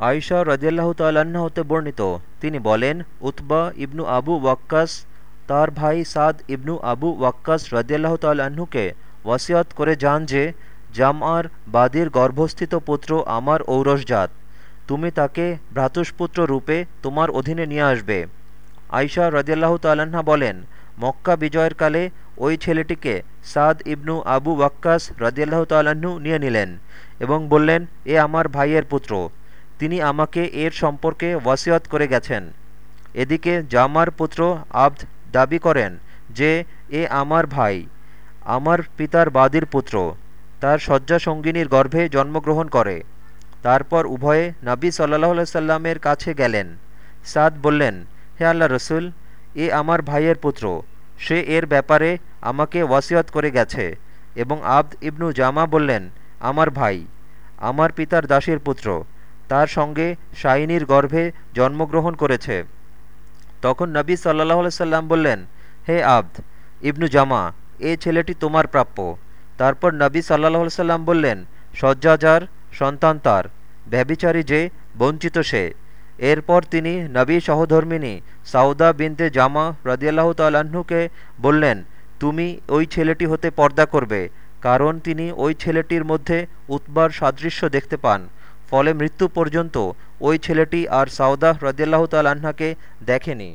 আয়সা রদিয়াল্লাহ তাল্লাহ্ন হতে বর্ণিত। তিনি বলেন, উতবা ইবনু আবু ওয়াক্কাস, তার ভাই সাদ ইবনু আবু ওয়াক্কাস রদিয়াল্লাহ তাল্লাহ্নকে ওয়াসিয়াত করে যান যে, জামআর বাদির গর্ভস্থিত পুত্র আমার ঔরসজাত, তুমি তাকে ভ্রাতুষ্পুত্র রূপে তোমার অধীনে নিয়ে আসবে। আয়সা রদিয়াল্লাহ তাল্লাহ্না বলেন, মক্কা বিজয়ের কালে ওই ছেলেটিকে সাদ ইবনু আবু ওয়াক্কাস রদিয়াল্লাহ তাল্লাহ্ন নিয়ে নিলেন এবং বললেন, এ আমার ভাইয়ের পুত্র। তিনি আমাকে এর সম্পর্কে ওয়াসিয়ত করে গেছেন। এদিকে জামার পুত্র আব্দ দাবি করেন যে, এ আমার ভাই, আমার পিতার বাদির পুত্র। তার শয্যা সঙ্গিনীর গর্ভে জন্মগ্রহণ করে। তারপর উভয়ে নাবী সাল্লাহ সাল্লামের কাছে গেলেন। সাদ বললেন, হে আল্লাহ রসুল, এ আমার ভাইয়ের পুত্র। সে এর ব্যাপারে আমাকে ওয়াসিয়ত করে গেছে এবং আব্দ ইবনু জামা বললেন, আমার ভাই, আমার পিতার দাসীর পুত্র। তার সঙ্গে শাইনির গর্ভে জন্মগ্রহণ করেছে। তখন নবী সাল্লাহ সাল্লাম বললেন, হে আব্দ, ইবনু জামা, এ ছেলেটি তোমার প্রাপ্য। তারপর নবী সাল্লাহ সাল্লাম বললেন শয্যাজার সন্তান তার ব্যবিচারী যে, বঞ্চিত সে। এরপর তিনি নবী সহধর্মিনী সাউদা বিনতে জামা রদিয়াল্লাহ তাল্লাহ্নকে বললেন, তুমি ওই ছেলেটি হতে পর্দা করবে, কারণ তিনি ওই ছেলেটির মধ্যে উৎবার সাদৃশ্য দেখতে পান। ফলে মৃত্যু পর্যন্ত ওই ছেলেটি আর সাউদাহ রদিয়াল্লাহ তাল্লাহ্নাকে দেখেনি।